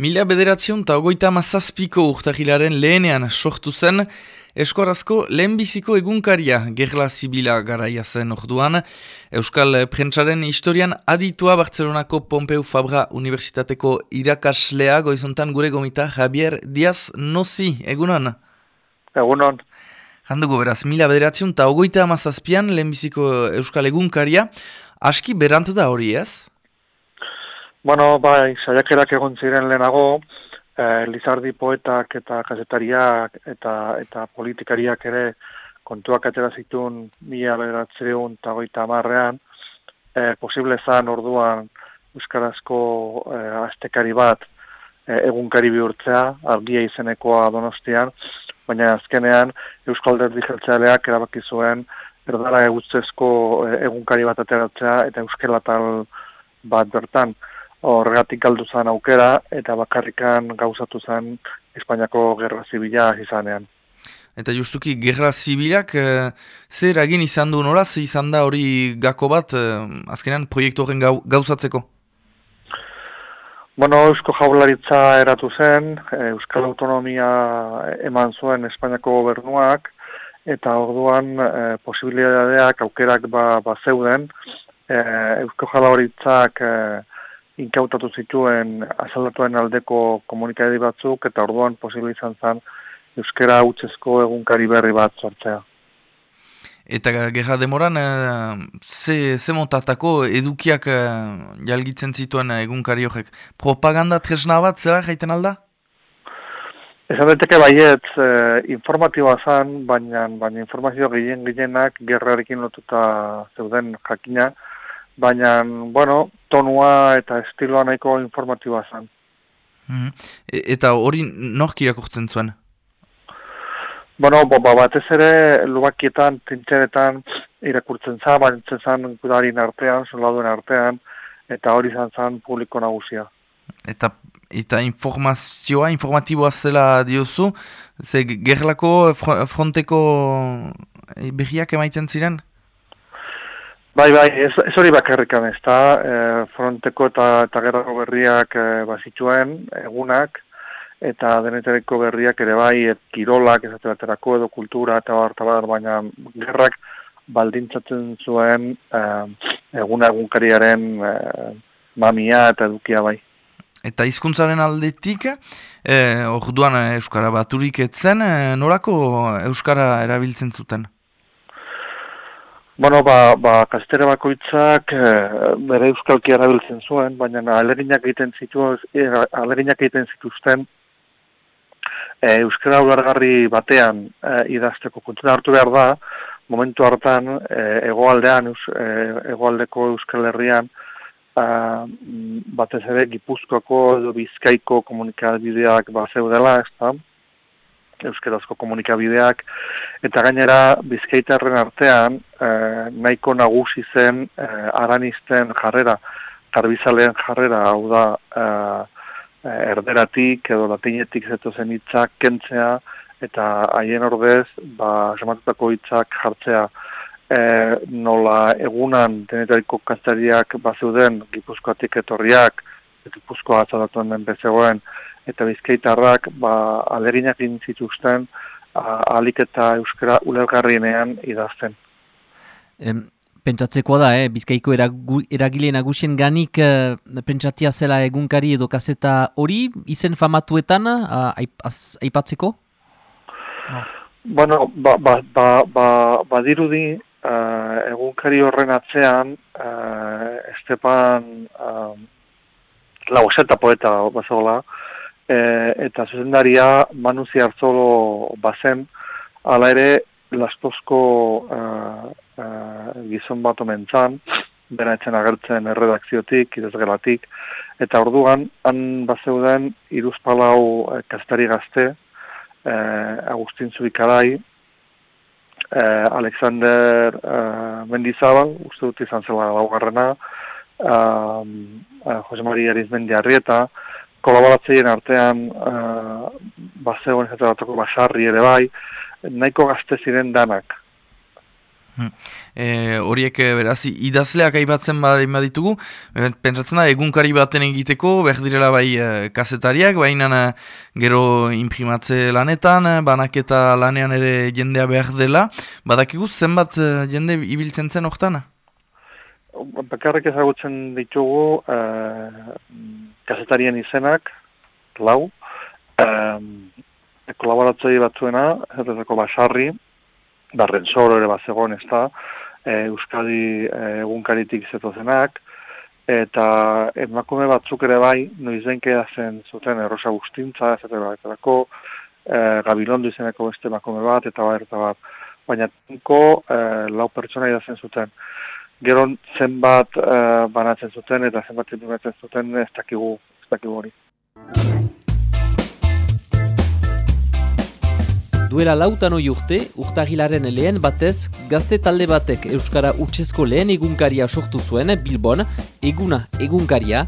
Mila bederatzion eta ogoita mazazpiko urtahilaren lehenean sortu zen, eskorazko lehenbiziko egunkaria gerla zibila garaia zen orduan. Euskal Prentsaren historian aditua Bartzelonako Pompeu Fabra Universitateko irakaslea goizontan gure gomita Javier Diaz Nozi, egunon? Egunon. Janduko beraz, mila bederatzion eta ogoita mazazpian lehenbiziko Euskal egunkaria, aski berant da hori ez? Bueno, bai, saiakerak egon ziren lehenago, eh, Lizardi poetak eta kazetariak eta eta politikariak ere kontuak atera zituen mila bederatzeun eta goita marrean, eh, posible zan orduan Euskarazko eh, astekari bat eh, egunkari bihurtzea, argia izenekoa donostian, baina azkenean Euskal Derdi jeltzealeak erabaki zuen erdara egutzezko eh, egunkari bat ateratzea eta euskelatal bat bertan horregatik galdu zen aukera eta bakarrikan gauzatu zen Espainiako Gerra Zibila izanean. Eta justuki Gerra Zibilak e, zer egin izan du noraz izan da hori gako bat e, azkenean proiektu horren gauzatzeko? Bueno, Eusko Jaularitza eratu zen, eh, Euskal Autonomia eman zuen Espainiako gobernuak, eta orduan e, posibilitateak aukerak ba, ba zeuden, e, Eusko Jaularitzak inkautatu zituen azaldatuen aldeko komunikadi batzuk eta orduan posible izan zen euskera utzezko egunkari berri bat sortzea. Eta gerra demoran, e, ze, ze montatako edukiak e, jalgitzen zituen egunkari horrek? Propaganda tresna bat zera jaiten alda? Esan deteke baiet, e, informatiboa zen, baina, baina informazio gehien gehienak gerrarekin lotuta zeuden jakina, baina, bueno, tonua eta estiloa nahiko informatiboa zen. Mm eta hori nork irakurtzen zuen? Bueno, bo, ba, batez ere lubakietan, tintxeretan irakurtzen zen, baina zen gudarin artean, soldaduen artean, eta hori izan zen publiko nagusia. Eta, eta informazioa, informatiboa zela diozu, ze gerlako fronteko berriak emaitzen ziren? Bai, bai, ez, ez hori bakarrikan ez da, e, fronteko eta, eta gerrako berriak e, bazituen, egunak, eta denetareko berriak ere bai, et, kirolak, ez baterako edo kultura eta barta bat, baina gerrak baldintzatzen zuen e, eguna egunkariaren e, mamia eta edukia bai. Eta hizkuntzaren aldetik, e, orduan Euskara baturik etzen, e, norako Euskara erabiltzen zuten? Bueno, ba, ba kastere bakoitzak e, bere euskalki erabiltzen zuen, baina aleginak egiten zitu, e, aleginak egiten zituzten e, euskara ulargarri batean e, idazteko. Kontuta hartu behar da, momentu hartan e, egoaldean, e, egoaldeko euskal herrian, e, batez ere gipuzkoako edo bizkaiko komunikabideak bat zeudela, ez da, euskerazko komunikabideak, eta gainera bizkaitarren artean eh, nahiko nagusi zen eh, aranisten jarrera, karbizaleen jarrera, hau da eh, erderatik edo latinetik zeto zen hitzak kentzea, eta haien ordez, ba, jamatutako hitzak jartzea, e, nola egunan denetariko kastariak bazeuden gipuzkoatik etorriak, gipuzkoa atzadatuen den bezegoen, eta bizkaitarrak ba, alerinak zituzten alik eta euskara ulergarrienean idazten. Em, pentsatzeko da, eh? bizkaiko eragu, eragile nagusien ganik eh, pentsatia zela egunkari edo kaseta hori, izen famatuetan aipatzeko? No. Bueno, ba, ba, ba, ba, badirudi uh, egunkari horren atzean uh, Estepan uh, Lagoseta poeta bazola, e, eta zuzendaria manuzi hartzolo bazen, ala ere lastozko uh, uh, gizon bat omentzan, bera etxen agertzen erredakziotik, idazgelatik, eta orduan, han bazeuden iruzpalau uh, kastari gazte, uh, Agustin Zubikarai, uh, Alexander uh, Mendizabal, uste dut izan zela laugarrena, uh, Jose Maria Arizmendi Arrieta, kolaboratzeien artean uh, bazegoen ez batoko basarri ere bai, nahiko gazte ziren danak. E, horiek e, beraz idazleak aibatzen bada ditugu, e, pentsatzen da egunkari baten egiteko, behar direla bai e, kazetariak, baina gero imprimatze lanetan, banaketa lanean ere jendea behar dela, badakigu zenbat jende ibiltzen zen hortan? Bakarrik ezagutzen ditugu e, kazetarien izenak, lau, e, kolaboratzei batzuena, ez basarri, barren soro ere bat zegoen ez da, e, Euskadi e, egunkaritik zetozenak, eta emakume batzuk ere bai, noizenkea zen zuten errosa guztintza, ez eta e, gabilondo izeneko beste emakume bat, eta bat, eta bat, baina tinko e, lau pertsona idazen zuten. Gero zenbat e, banatzen zuten, eta zenbat imprimatzen zuten, ez dakigu, ez dakigu hori. Duela lautan urte, urtagilaren lehen batez, gazte talde batek Euskara Utsezko lehen egunkaria sortu zuen Bilbon, eguna egunkaria.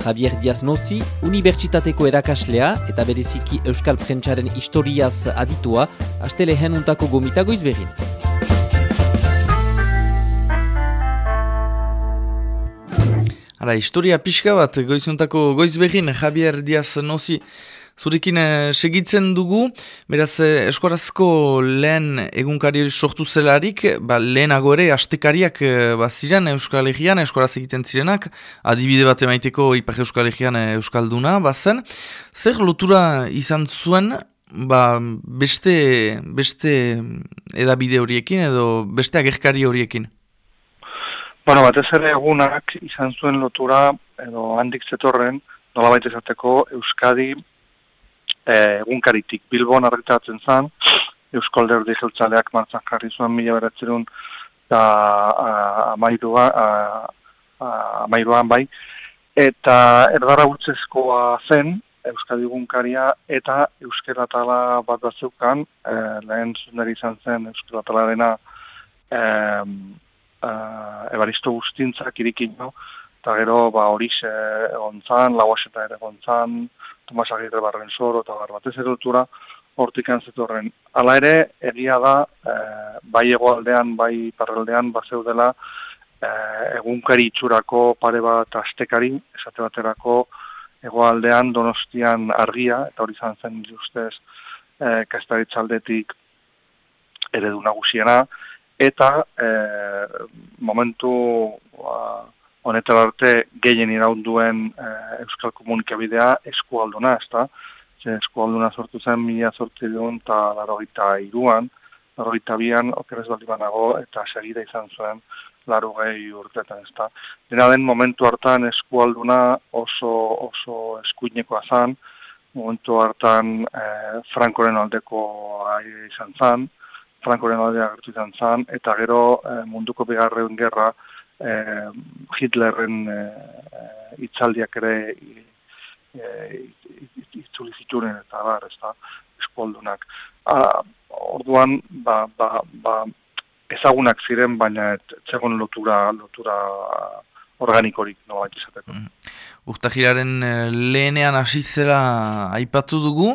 Javier Diaz Nozi, Unibertsitateko erakaslea eta bereziki Euskal Prentsaren historiaz aditua, aste lehen untako gomitago izbegin. Hala, historia pixka bat, goizuntako goizbegin, Javier Diaz Nozi, Zurekin eh, segitzen dugu, beraz eh, lehen egunkari sortu zelarik, ba, lehenago ere astekariak eh, ba, ziren Euskal Herrian, eskoraz egiten zirenak, adibide bat emaiteko Ipar Euskal Herrian Euskalduna, bazen. Zer lotura izan zuen ba, beste, beste edabide horiekin edo beste agerkari horiekin? Bueno, batez ere egunak izan zuen lotura edo handik zetorren, nola baita izateko Euskadi Eh, egunkaritik Bilbon argitatzen zen, Euskal Derdi Jeltzaleak martzak jarri zuen mila beratzerun da amairuan bai, eta erdara urtsezkoa zen, Euskadi egunkaria eta Euskara tala bat bat zeukan, e, lehen zundari izan zen Euskara tala dena e, e, ebaristo guztintzak irikin eta gero ba, hori egon zan, lauaseta ere egon zan, Tomas Agirre barren soro eta bar batez edutura hortik antzetorren. Hala ere, egia da, e, bai egoaldean, bai parraldean, bazeu dela, e, egunkari itxurako pare bat astekari, esate baterako egoaldean donostian argia, eta hori izan zen justez e, kastaritzaldetik eredu nagusiena, eta e, momentu... Ba, honetan arte gehien iraunduen e, Euskal Komunikabidea eskualduna, ez da? eskualduna sortu zen mila sortzi duen eta larogeita iruan, larogeita bian okeres baldi eta segida izan zuen laro gehi urtetan, ez da? Dena den momentu hartan eskualduna oso, oso eskuinekoa zan, momentu hartan e, Frankoren aldeko izan zan, Frankoren aldea gertu izan zan, eta gero e, munduko bigarren gerra, eh, Hitlerren eh, itzaldiak ere eh, itzuli zituren eta bar, ez da, eskoldunak. Ah, orduan, ba, ba, ba, ezagunak ziren, baina etzegon lotura, lotura organikorik nola izateko. Mm. Urtahiraren eh, lehenean hasi zela aipatu dugu,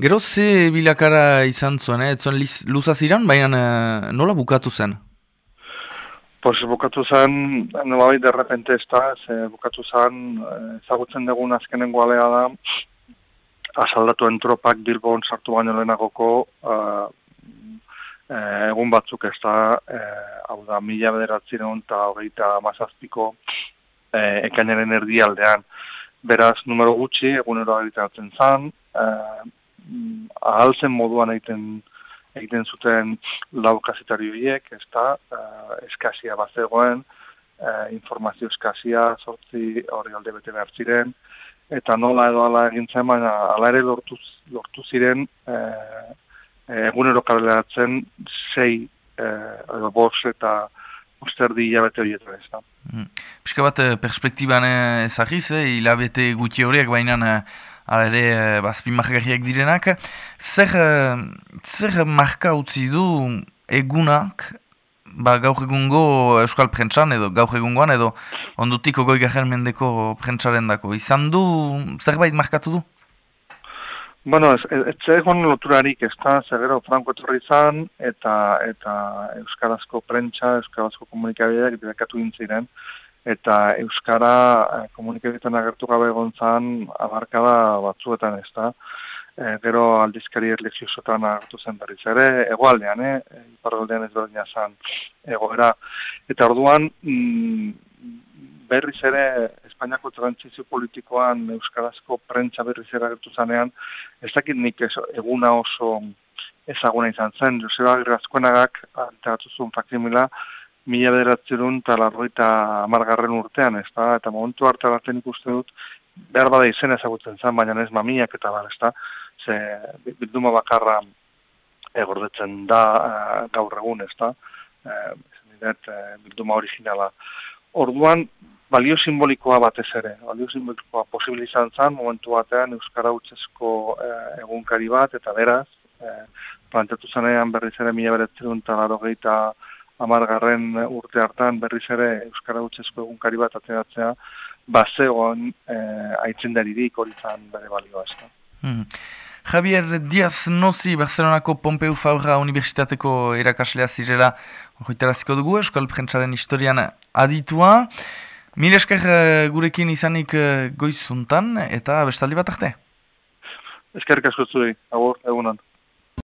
Gero ze bilakara izan zuen, eh? zuen luza ziren, baina eh, nola bukatu zen? Pues bukatu zen, nola derrepente ez da, ze bukatu zen, eh, ezagutzen dugun azkenengo alea da, asaldatu entropak Bilbon sartu baino lehenagoko uh, egun batzuk ez da, hau da, mila bederatzen eta hogeita mazazpiko uh, ekainaren erdialdean. Beraz, numero gutxi, egunero egiten zen, ahaltzen moduan egiten egiten zuten lau kasetari horiek, ez da, uh, eskazia bat zegoen, uh, informazio eskazia, sortzi hori alde bete behar ziren, eta nola edo ala egin zen, baina ala ere lortu, lortu ziren uh, egunero kaleratzen sei uh, edo bos eta usterdi hilabete horietan ez da. Mm. Piska bat perspektiban ezagiz, eh, hilabete gutxi horiek, baina Hala ere, eh, bazpin margarriak direnak. Zer, eh, zer marka utzi du egunak, ba, gaur egungo Euskal Prentsan edo gaur egungoan edo ondutiko goi garen mendeko prentsaren dako. Izan du, zerbait markatu du? Bueno, ez, ez, ez egon loturarik ez da, zegero Franco etorri zan, eta, eta Euskarazko prentsa, Euskarazko komunikabideak direkatu intziren, eta Euskara eh, komunikabideetan agertu gabe egon zan, abarkada batzuetan ez da, e, gero aldizkari erlekziosotan agertu zen berriz ere, egoaldean, eh? iparraldean ez berdina zan egoera. Eta orduan, mm, berriz ere Espainiako trantzizio politikoan Euskarazko prentza berriz ere agertu zanean, ez dakit nik ez, eguna oso ezaguna izan zen, Joseba Agirrazkoenagak anteratu zuen faksimila, mila bederatzerun eta larroita margarren urtean, ez da, eta momentu harta baten ikuste dut, behar bada izen ezagutzen zen, baina ez mamiak eta bar, ez da, ze bilduma bakarra egordetzen da uh, gaur egun, ez da, uh, bilduma originala. Orduan, balio simbolikoa batez ere. Balio simbolikoa posibil izan zen, momentu batean Euskara Utsezko eh, egunkari bat, eta beraz, eh, planteatu zanean berriz ere mila beretzerun eta laro amargarren urte hartan berriz ere Euskara Utsezko egunkari bat ateratzea, bazegoan eh, aitzen daririk hori zan bere balioa ez hmm. Javier Diaz Nozi, Barcelonako Pompeu Fabra Universitateko erakaslea zirela, hori dugu, Euskal Prentsaren historian aditua. Mil esker uh, gurekin izanik uh, goizuntan eta bestaldi bat arte? Eskerrik asko zuei, agur, egunan.